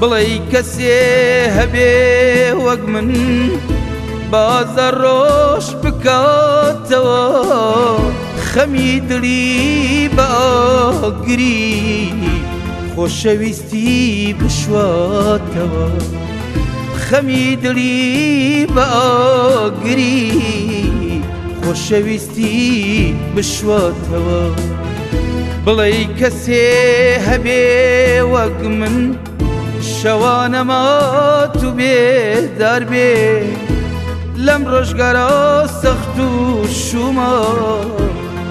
بڵی کەسێ هەبێ وەک من بازە ڕۆژ بکاتەوە خەمی دلی باگری خۆشەویستی بشواتەوە خەمی دلی باگری خۆشەویستی بشواتەوە بڵی کەسێ هەبێ وەک من شەوانەما تو بێ دەربێ لەم ڕۆژگارە سەخت و شومە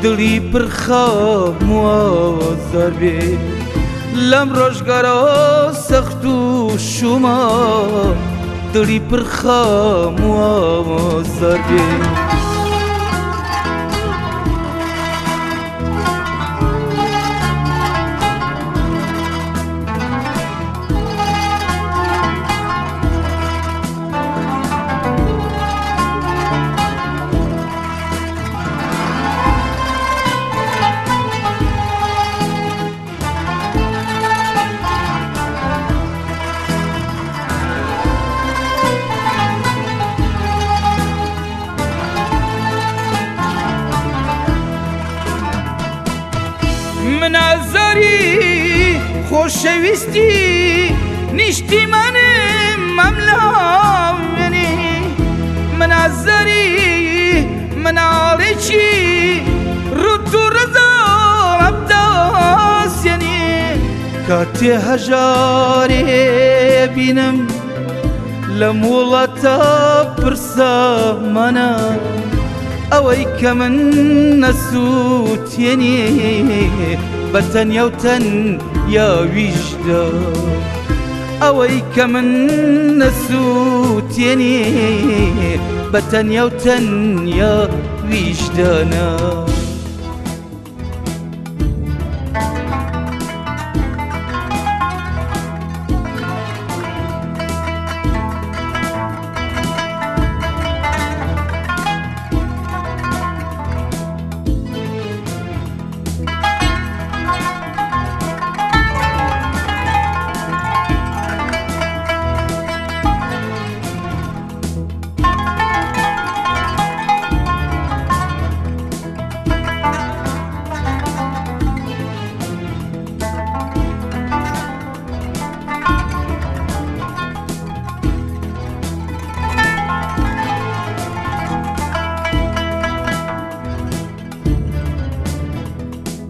دڵی پرخەموە زەربێ لەم ڕۆژگارە سەخت و شومە دڵی پرخەموە زەربێ ئازاری خۆشەویستی نیشتی منێ مەملاێنی منازەری مناڵێکی ڕوت و ڕزا ئەبداسیێنی کاتێ هەژارێ بینم لە مڵەتە پرسە منە ئەوەی نسوت نەسووتێنێ بەتەنیەوتەن یاویشدا ئەوەی کە من نەسووتێنێ بەتەنیەوتەن يا ویشدانە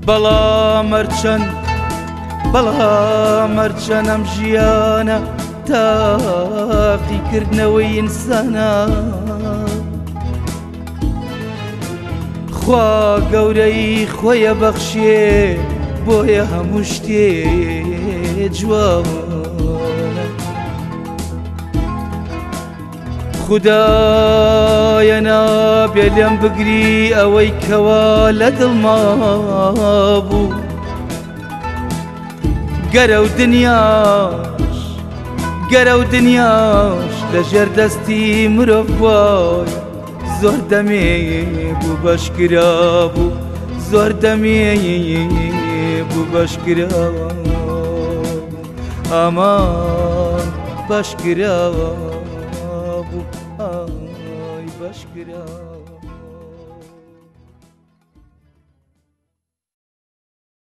بەڵا مەرچەن بەڵا مەرچەنەم ژیانە تاقیکردنەوەی ئینسانە خوا گەورەی خۆیە بەخشێ بۆیە هەموو شتێ جووە خدایە نابێ لێم بگری ئەوەی کەوا لە دڵما بوو گەرە و دنیاش گەرە و دنیاش لەژێر دەستی مرۆڤوای زۆر دەمێ بوو بەشکرا بوو زۆر دەمێ بوو بەشکرا ئامان بەشکراوە Ai, baş